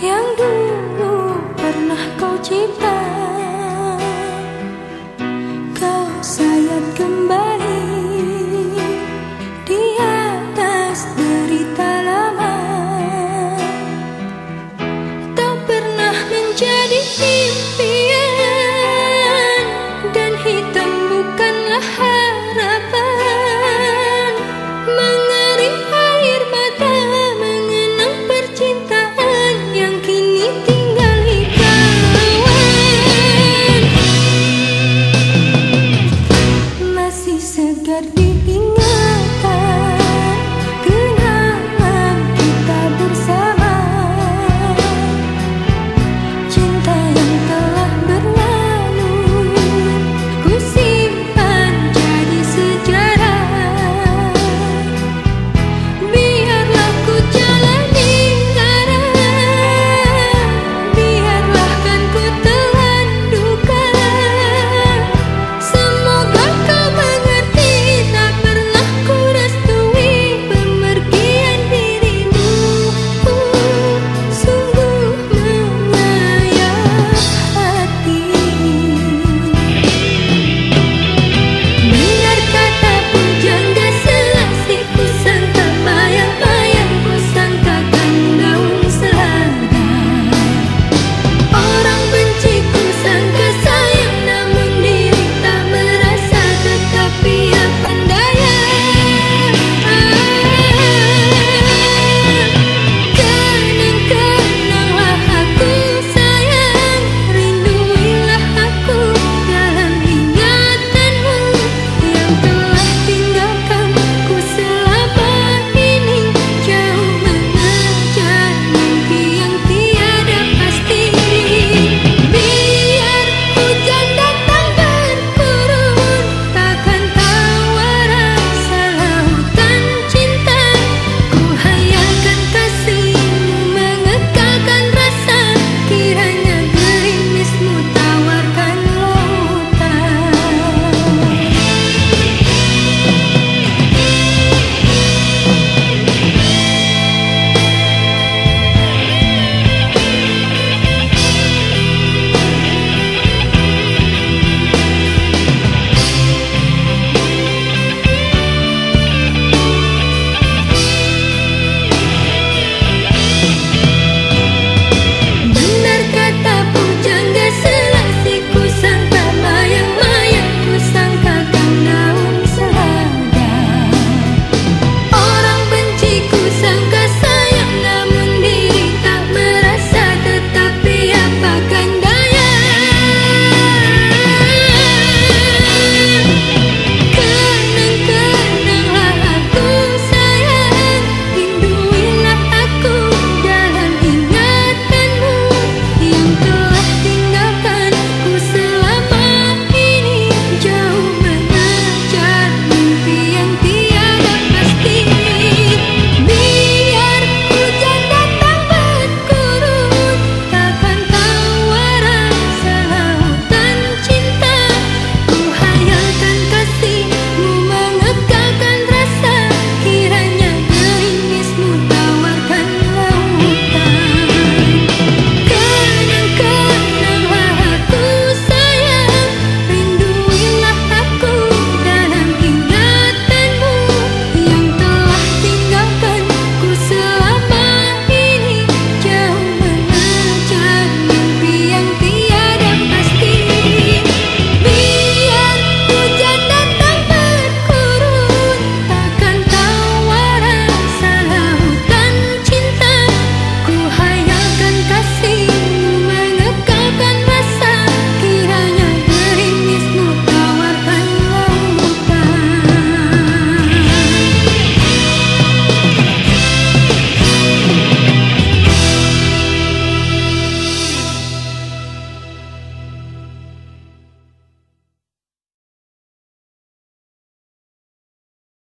yang dulu pernah kau cipta. could be